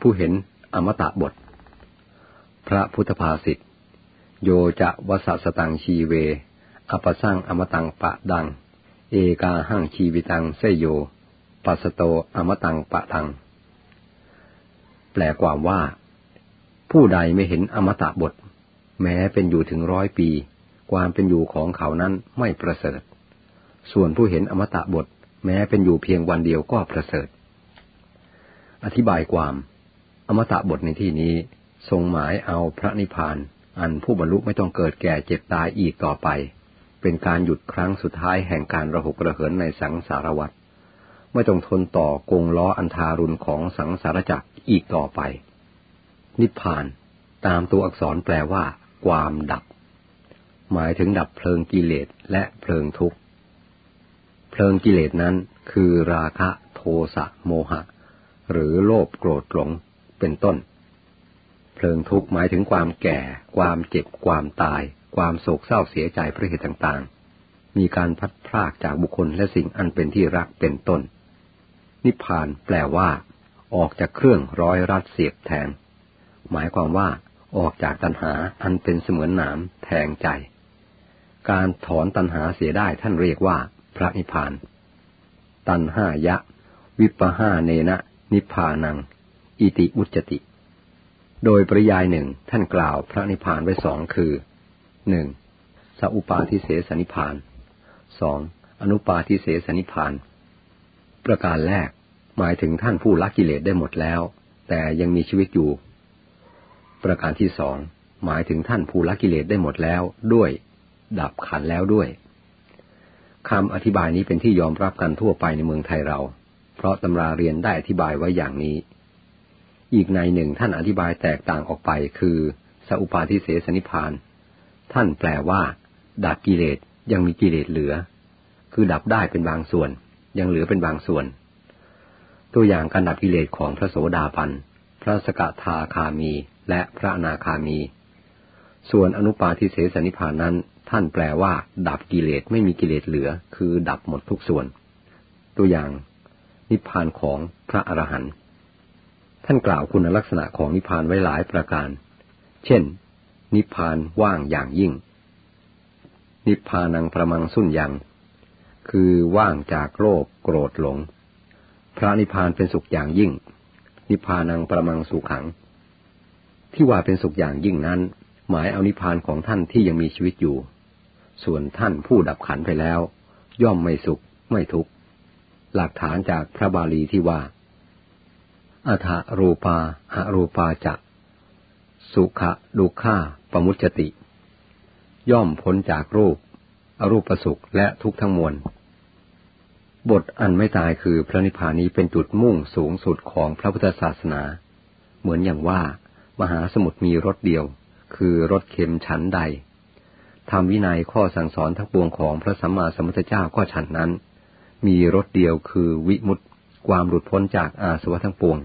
ผู้เห็นอมตะบท พระพุทธภาษิตโยจะวสสตังชีเว อปสร้างอมตังปะดัง เอกาหังชีวิตังเสยโย ปัสโตอมตังปะทัง แปลความว่า ผู้ใดไม่เห็นอมตะบท แม้เป็นอยู่ถึงร้อยปี ความเป็นอยู่ของเขานั้นไม่ประเสริฐ ส่วนผู้เห็นอมตะบท แม้เป็นอยู่เพียงวันเดียวก็ประเสริฐ อธิบายความ อมตะบทในที่นี้ทรงหมายเอาพระนิพพาน อันผู้บรรลุไม่ต้องเกิดแก่เจ็บตายอีกต่อไป เป็นการหยุดครั้งสุดท้ายแห่งการระหกระเหินในสังสารวัฏไม่ต้องทนต่อกงล้ออันทารุณของสังสารจักรอีกต่อไป นิพพาน ตามตัวอักษรแปลว่า ความดับ หมายถึงดับเพลิงกิเลสและเพลิงทุกข์ เพลิงกิเลสนั้นคือราคะ โทสะโมหะ หรือโลภโกรธหลง เป็นต้น เพลิงทุกข์หมายถึงความแก่ ความเจ็บ ความตาย ความโศกเศร้าเสียใจเพราะเหตุต่างๆ มีการพัดพรากจากบุคคลและสิ่งอันเป็นที่รักเป็นต้น นิพพานแปลว่า ออกจากเครื่องร้อยรัดเสียบแทง หมายความว่า ออกจากตัณหาอันเป็นเสมือนหนามแทงใจ การถอนตัณหาเสียได้ท่านเรียกว่า พระนิพพาน ตัณหายะ วิปหาเนนะนิพพานัง อิติอุจติ โดยปริยายหนึ่งท่านกล่าวพระนิพพานไว้สองคือหนึ่งสัอุปาทิเสสนิพพานสองอนุปาทิเสสนิพพาน ประการแรกหมายถึงท่านผู้ละกิเลสได้หมดแล้ว แต่ยังมีชีวิตอยู่ ประการที่สองหมายถึงท่านผู้ละกิเลสได้หมดแล้วด้วย ดับขันแล้วด้วยคำอธิบายนี้เป็นที่ยอมรับกันทั่วไปในเมืองไทยเรา เพราะตำราเรียนได้อธิบายไว้อย่างนี้ อีกในหนึ่งท่านอธิบายแตกต่างออกไปคือสัพปาทิเสสนิพาน ท่านแปลว่า ดับกิเลสยังมีกิเลสเหลือ คือดับได้เป็นบางส่วน ยังเหลือเป็นบางส่วน ตัวอย่างการดับกิเลสของพระโสดาบันพระสกทาคามีและพระอนาคามี ส่วนอนุปาทิเสสนิพานนั้น ท่านแปลว่า ดับกิเลสไม่มีกิเลสเหลือ คือดับหมดทุกส่วน ตัวอย่าง นิพพานของพระอรหันต์ ท่านกล่าวคุณลักษณะของนิพพานไว้หลายประการ เช่น นิพพานว่างอย่างยิ่ง นิพพานังประมังสุญยัง คือว่างจากโลภโกรธหลง พระนิพพานเป็นสุขอย่างยิ่ง นิพพานังประมังสุขัง ที่ว่าเป็นสุขอย่างยิ่งนั้น หมายเอานิพพานของท่านที่ยังมีชีวิตอยู่ ส่วนท่านผู้ดับขันไปแล้ว ย่อมไม่สุขไม่ทุกข์หลักฐานจากพระบาลีที่ว่า อัฐรูปาอรูปาจะสุขะดุขาปมุจติ ย่อมพ้นจากรูป อรูปสุขและทุกทั้งมวล บทอันไม่ตายคือพระนิพพานนี้เป็นจุดมุ่งสูงสุดของพระพุทธศาสนา เหมือนอย่างว่า มหาสมุทรมีรถเดียว คือรถเข็มฉันใดทำวินัยข้อสั่งสอนทั้งปวงของพระสัมมาสัมพุทธเจ้าก็ฉันนั้น มีรถเดียวคือวิมุตต ความหลุดพ้นจากอาสวะทั้งปวง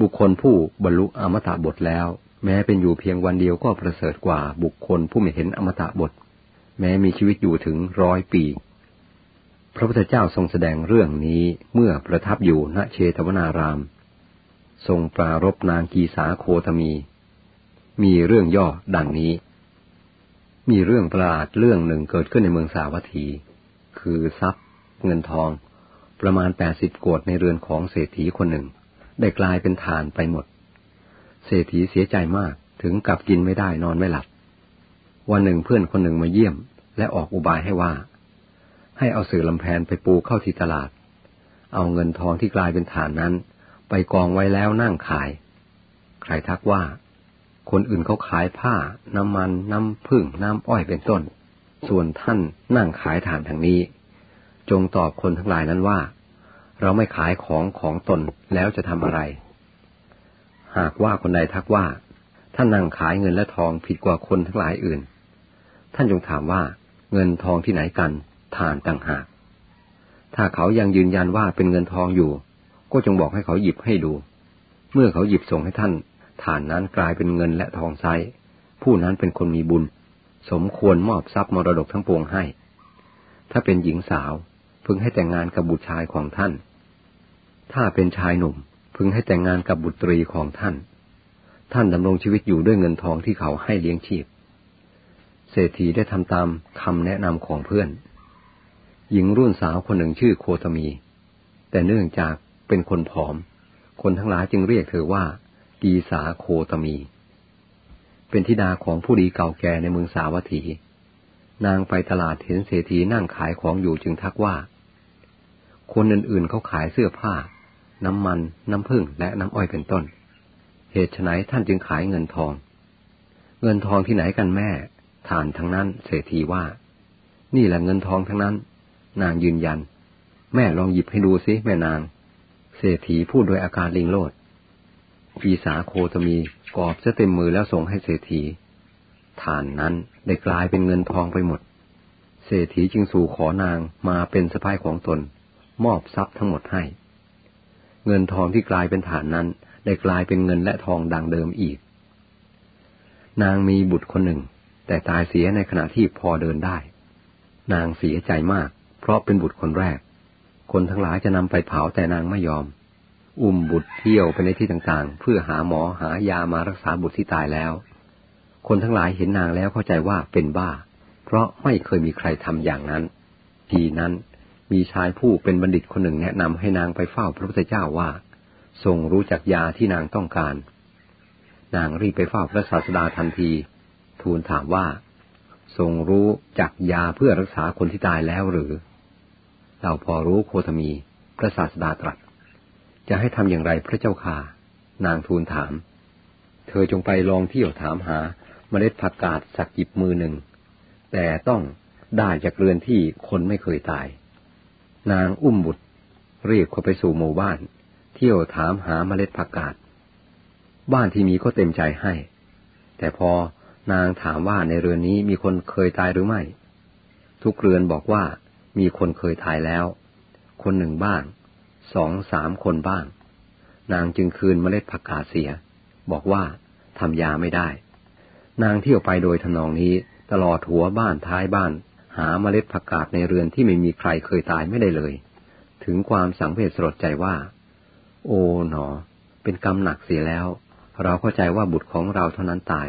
บุคคลผู้บรรลุอมตะบทแล้ว แม้เป็นอยู่เพียงวันเดียวก็ประเสริฐกว่าบุคคลผู้ไม่เห็นอมตะบท แม้มีชีวิตอยู่ถึงร้อยปี พระพุทธเจ้าทรงแสดงเรื่องนี้เมื่อประทับอยู่ณเชตวนาราม ทรงปรารบนางกีสาโคตมี มีเรื่องย่อดังนี้ มีเรื่องประหลาดเรื่องหนึ่งเกิดขึ้นในเมืองสาวัตถี คือทรัพย์ เงินทอง ประมาณแปดสิบโกดในเรือนของเศรษฐีคนหนึ่ง ได้กลายเป็นทานไปหมด เศรษฐีเสียใจมากถึงกับกินไม่ได้นอนไม่หลับ วันหนึ่งเพื่อนคนหนึ่งมาเยี่ยม และออกอุบายให้ว่า ให้เอาสื่อลำแพนไปปูเข้าที่ตลาด เอาเงินทองที่กลายเป็นฐานนั้น ไปกองไว้แล้วนั่งขาย ใครทักว่า คนอื่นเขาขายผ้า น้ำมัน น้ำผึ้งน้ำอ้อยเป็นต้น ส่วนท่านนั่งขายฐานทางนี้ จงตอบคนทั้งหลายนั้นว่า เราไม่ขายของของตนแล้วจะทำอะไร หากว่าคนใดทักว่า ท่านนั่งขายเงินและทองผิดกว่าคนทั้งหลายอื่น ท่านจงถามว่า เงินทองที่ไหนกันทานต่างหาก ถ้าเขายังยืนยันว่าเป็นเงินทองอยู่ ก็จงบอกให้เขาหยิบให้ดู เมื่อเขาหยิบส่งให้ท่านฐานนั้นกลายเป็นเงินและทองไซผู้นั้นเป็นคนมีบุญ สมควรมอบทรัพย์มรดกทั้งปวงให้ ถ้าเป็นหญิงสาวพึงให้แต่งงานกับบุตรชายของท่าน ถ้าเป็นชายหนุ่มพึงให้แต่งงานกับบุตรีของท่าน ท่านดำรงชีวิตอยู่ด้วยเงินทองที่เขาให้เลี้ยงชีพ เศรษฐีได้ทำตามคำแนะนำของเพื่อน หญิงรุ่นสาวคนหนึ่งชื่อโคตมี แต่เนื่องจากเป็นคนผอม คนทั้งหลายจึงเรียกเธอว่า กีสาโคตมี เป็นธิดาของผู้ดีเก่าแก่ในเมืองสาวัตถี นางไปตลาดเห็นเศรษฐีนั่งขายของอยู่จึงทักว่า คนอื่นๆเขาขายเสื้อผ้า น้ำมัน น้ำผึ้งและน้ำอ้อยเป็นต้น เหตุไฉนท่านจึงขายเงินทอง เงินทองที่ไหนกันแม่ฐานทั้งนั้นเศรษฐีว่า นี่แหละเงินทองทั้งนั้น นางยืนยัน แม่ลองหยิบให้ดูสิแม่นาง เศรษฐีพูดโดยอาการลิงโลดปีสาโคตมีกอบจะเต็มมือแล้วส่งให้เศรษฐีฐานนั้นได้กลายเป็นเงินทองไปหมด เศรษฐีจึงสู่ขอนางมาเป็นสะพายของตน มอบทรัพย์ทั้งหมดให้ เงินทองที่กลายเป็นฐานนั้น ได้กลายเป็นเงินและทองดังเดิมอีก นางมีบุตรคนหนึ่ง แต่ตายเสียในขณะที่พอเดินได้ นางเสียใจมาก เพราะเป็นบุตรคนแรก คนทั้งหลายจะนำไปเผาแต่นางไม่ยอม อุ้มบุตรเที่ยวไปในที่ต่างๆ เพื่อหาหมอหายามารักษาบุตรที่ตายแล้ว คนทั้งหลายเห็นนางแล้วเข้าใจว่าเป็นบ้า เพราะไม่เคยมีใครทำอย่างนั้น ทีนั้น มีชายผู้เป็นบัณฑิตคนหนึ่งแนะนำให้นางไปเฝ้าพระพุทธเจ้าว่า ทรงรู้จักยาที่นางต้องการ นางรีบไปเฝ้าพระศาสดาทันที ทูลถามว่า ทรงรู้จักยาเพื่อรักษาคนที่ตายแล้วหรือ เราพอรู้โคตมี พระศาสดาตรัส จะให้ทำอย่างไรพระเจ้าค่ะ นางทูลถาม เธอจงไปลองเที่ยวถามหาเมล็ดผักกาดสักกิบมือหนึ่ง แต่ต้องได้จากเรือนที่คนไม่เคยตาย นางอุ้มบุตร เรียกเขาไปสู่หมู่บ้าน เที่ยวถามหาเมล็ดผักกาดบ้านที่มีก็เต็มใจให้ แต่พอนางถามว่าในเรือนนี้มีคนเคยตายหรือไม่ ทุกเรือนบอกว่ามีคนเคยทายแล้ว คนหนึ่งบ้างสองสามคนบ้าง นางจึงคืนเมล็ดผักกาดเสีย บอกว่าทำยาไม่ได้ นางเที่ยวไปโดยทนองนี้ตลอดหัวบ้านท้ายบ้าน หาเมล็ดผักกาดในเรือนที่ไม่มีใครเคยตายไม่ได้เลย ถึงความสังเวชสลดใจว่า โอ๋หนอ เป็นกรรมหนักเสียแล้ว เราเข้าใจว่าบุตรของเราเท่านั้นตาย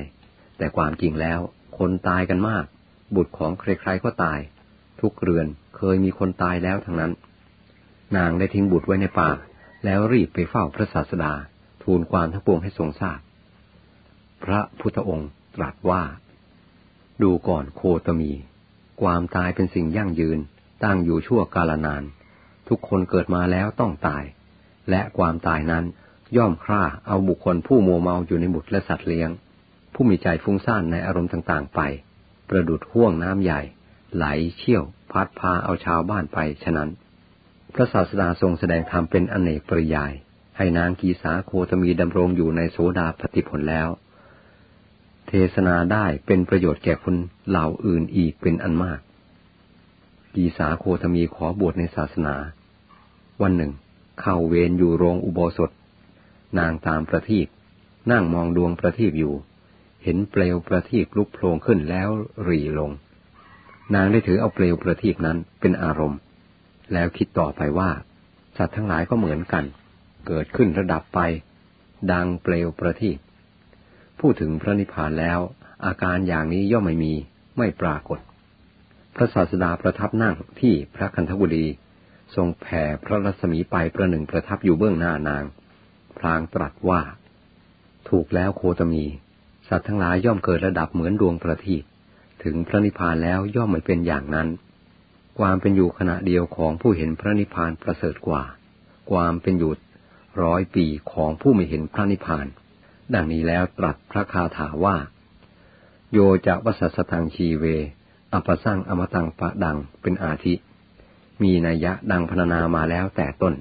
แต่ความจริงแล้ว คนตายกันมาก บุตรของใครๆก็ตาย ทุกเรือนเคยมีคนตายแล้วทั้งนั้น นางได้ทิ้งบุตรไว้ในป่า แล้วรีบไปเฝ้าพระศาสดา ทูลความทั้งปวงให้ทรงทราบ พระพุทธองค์ตรัสว่า ดูก่อนโคตมี ความตายเป็นสิ่งยั่งยืน ตั้งอยู่ชั่วกาลนาน ทุกคนเกิดมาแล้วต้องตาย และความตายนั้นย่อมฆ่าเอาบุคคลผู้โมเมาอยู่ในบุตรและสัตว์เลี้ยง ผู้มีใจฟุ้งซ่านในอารมณ์ต่างๆ ไป ประดุดห่วงน้ำใหญ่ ไหลเชี่ยว พัดพาเอาชาวบ้านไปฉะนั้น พระศาสดาทรงแสดงธรรมเป็นอเนกปริยาย ให้นางกีสาโคตมีดำรงอยู่ในโสดาปฏิผลแล้ว เทศนาได้เป็นประโยชน์แก่คนเหล่าอื่นอีกเป็นอันมาก กีสาโคตมีขอบวชในศาสนา วันหนึ่ง เข้าเวรอยู่โรงอุโบสถ นางตามประทีปนั่งมองดวงประทีปอยู่ เห็นเปลวประทีปลุกโผล่ขึ้นแล้วรีลง นางได้ถือเอาเปลวประทีปนั้นเป็นอารมณ์ แล้วคิดต่อไปว่าสัตว์ทั้งหลายก็เหมือนกัน เกิดขึ้นระดับไป ดังเปลวประทีป พูดถึงพระนิพพานแล้ว อาการอย่างนี้ย่อมไม่มีไม่ปรากฏ พระศาสดาประทับนั่งที่พระคันธบุรี ทรงแผ่พระรัศมีไปประหนึ่งประทับอยู่เบื้องหน้านาง พลางตรัสว่า ถูกแล้วโคตมี สัตว์ทั้งหลายย่อมเกิดระดับเหมือนดวงประทีปถึงพระนิพพานแล้วย่อมไม่เป็นอย่างนั้น ความเป็นอยู่ขณะเดียวของผู้เห็นพระนิพพานประเสริฐกว่า ความเป็นอยู่ร้อยปีของผู้ไม่เห็นพระนิพพาน ดังนี้แล้วตรัสพระคาถาว่า โยจะวัสสตังชีเว อัปสร้างอมตังปะดังเป็นอาทิ มีนัยยะดังพรรณนามาแล้วแต่ต้น